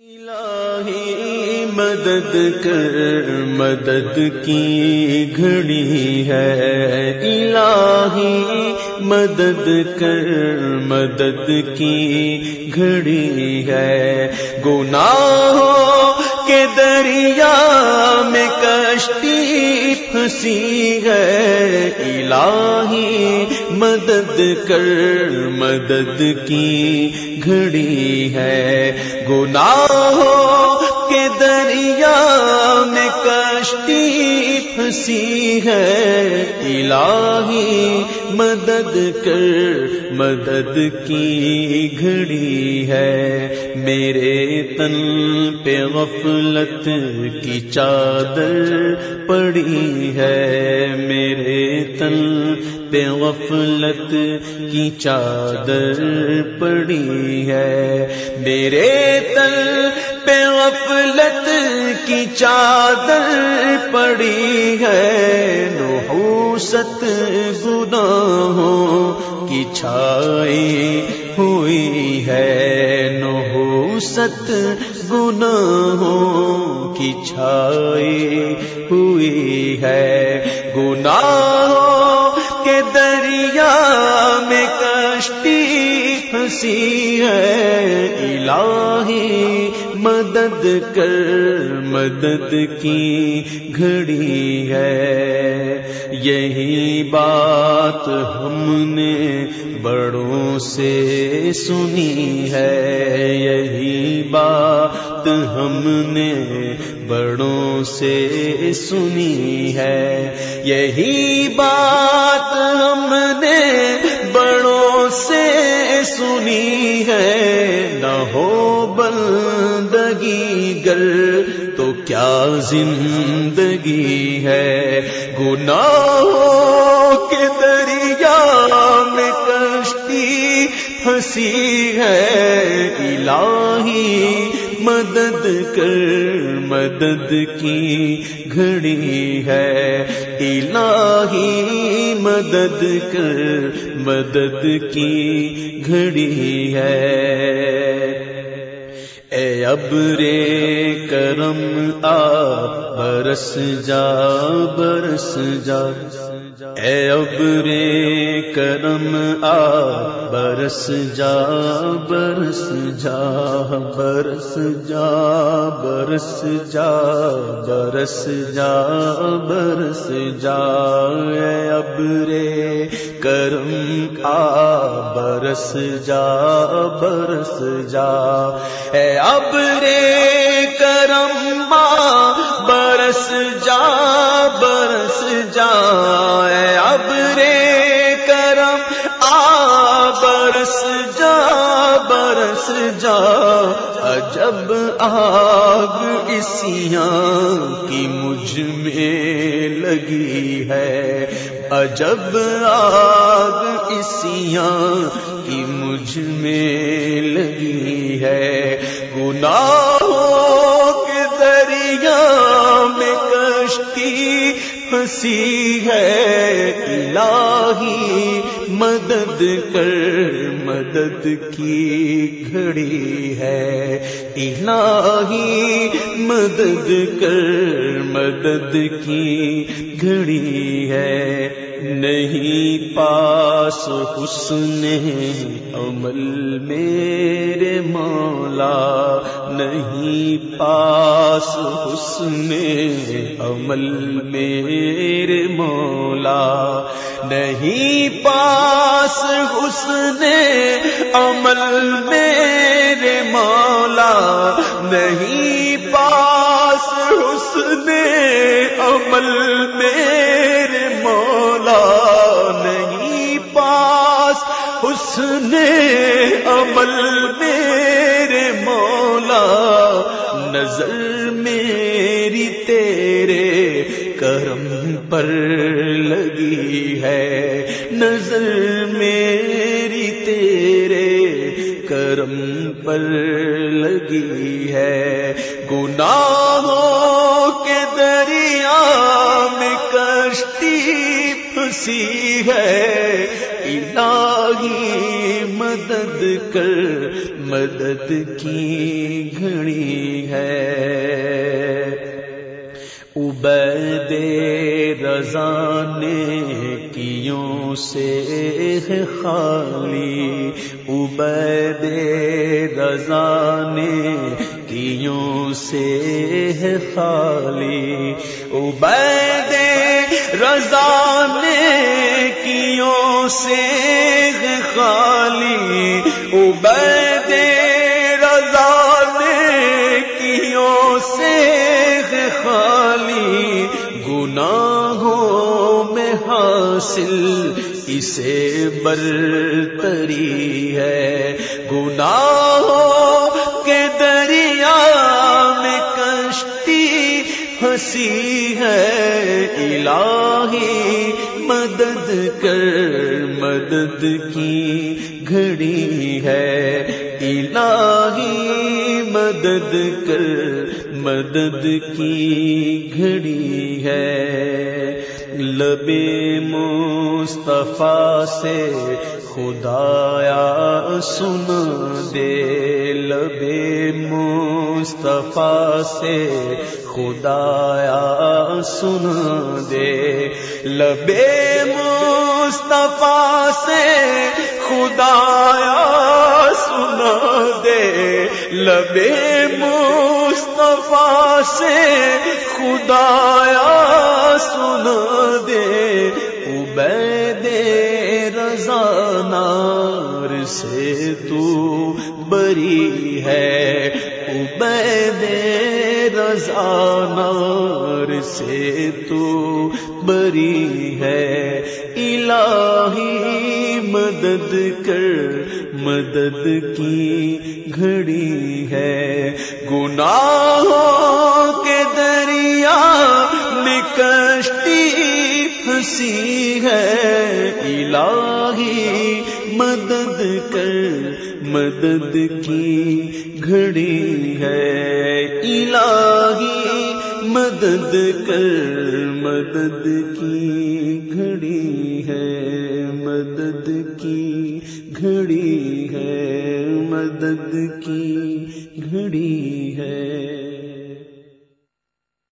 الہی مدد کر، مدد کی گھڑی ہے۔ الہی مدد کر، مدد کی گھڑی ہے۔ گناہوں کے دریا میں کشتی پھنسی ہے۔ الہی مدد کر، مدد کی گھڑی ہے۔ گناہوں کے دریا میں کشتی پھنسی ہے۔ الہی مدد کر، مدد کی گھڑی ہے۔ میرے تن پہ غفلت کی چادر پڑی ہے میرے تن پہ غفلت کی چادر پڑی ہے میرے تل پہ غفلت کی چادر پڑی ہے نحوست گناہوں کی چھائی ہوئی ہے ست گناہوں کی چھائی ہوئی ہے۔ گناہوں کے دریا میں کشتی پھنسی ہے الہی، مدد کر، مدد کی گھڑی ہے۔ یہی بات ہم نے بڑوں سے سنی ہے۔ یہی بات ہم نے بڑوں سے سنی ہے۔ یہی بات ہم نے سنی ہے، نہ ہو بندگی گر، تو کیا زندگی ہے؟ گناہوں کے دریا میں کشتی پھنسی ہے، الہی مدد کر مدد کی گھڑی ہے۔ الہی مدد کر مدد کی گھڑی ہے۔ اے اب رے کرم آ، برس جا برس جا۔ اے اب رے کرم آ، برس جا برس جا۔ برس جا برس جا برس جا برس جا۔ اے اب رے کرم آ، برس جا برس جا۔ اے اب رے کرم برس جا برس جا اے اب رے کرم آ، برس جا برس جا عجب آگ اسیاں کی مجھ میں لگی ہے عجب آگ اسیاں کی مجھ میں لگی ہے گناہوں کے دریا میں کشتی پھنسی ہے، الہی مدد کر، مدد کی گھڑی ہے۔ الہی مدد کر، مدد کی گھڑی ہے۔ نہیں پاس حسن عمل میرے مولا، نہیں پاس حسن عمل میرے مولا، نہیں پاس حسن عمل میرے مولا، نہیں پاس حسن عمل میرے حسن عمل میرے مولا، نظر میری تیرے کرم پر لگی ہے۔ نظر میری تیرے کرم پر لگی ہے۔ گناہوں کے دریا میں کشتی پھنسی ہے، الہی مدد کر، مدد کی گھڑی ہے۔ عبید رضا نے کیوں سے خالی؟ عبید رضا نے کیوں سے خالی؟ عبید رضا نے کیوں سے خالی؟ عبید رضا نے کیوں سے خالی؟ گناہوں میں حاصل اسے برتری ہے۔ گناہوں الہی مدد کر، مدد کی گھڑی ہے۔ الہی مدد کر، مدد کی گھڑی ہے۔ لبے مصطفیٰ سے خدایا سن دے لبے مصطفیٰ سے خدایا سن دے۔ لبے مصطفیٰ سے خدایا سن دے۔ لبے مصطفیٰ سے خدایا سن دے۔ نار سے تو بری ہے، عبید رضا نار سے تو بری ہے۔ الہی مدد کر، مدد کی گھڑی ہے۔ گناہوں کے دریا نکشتی پھنسی ہے۔ الہی مدد کر، مدد کی گھڑی ہے۔ الہی، مدد کر، مدد کی گھڑی ہے۔ مدد کی گھڑی ہے، مدد کی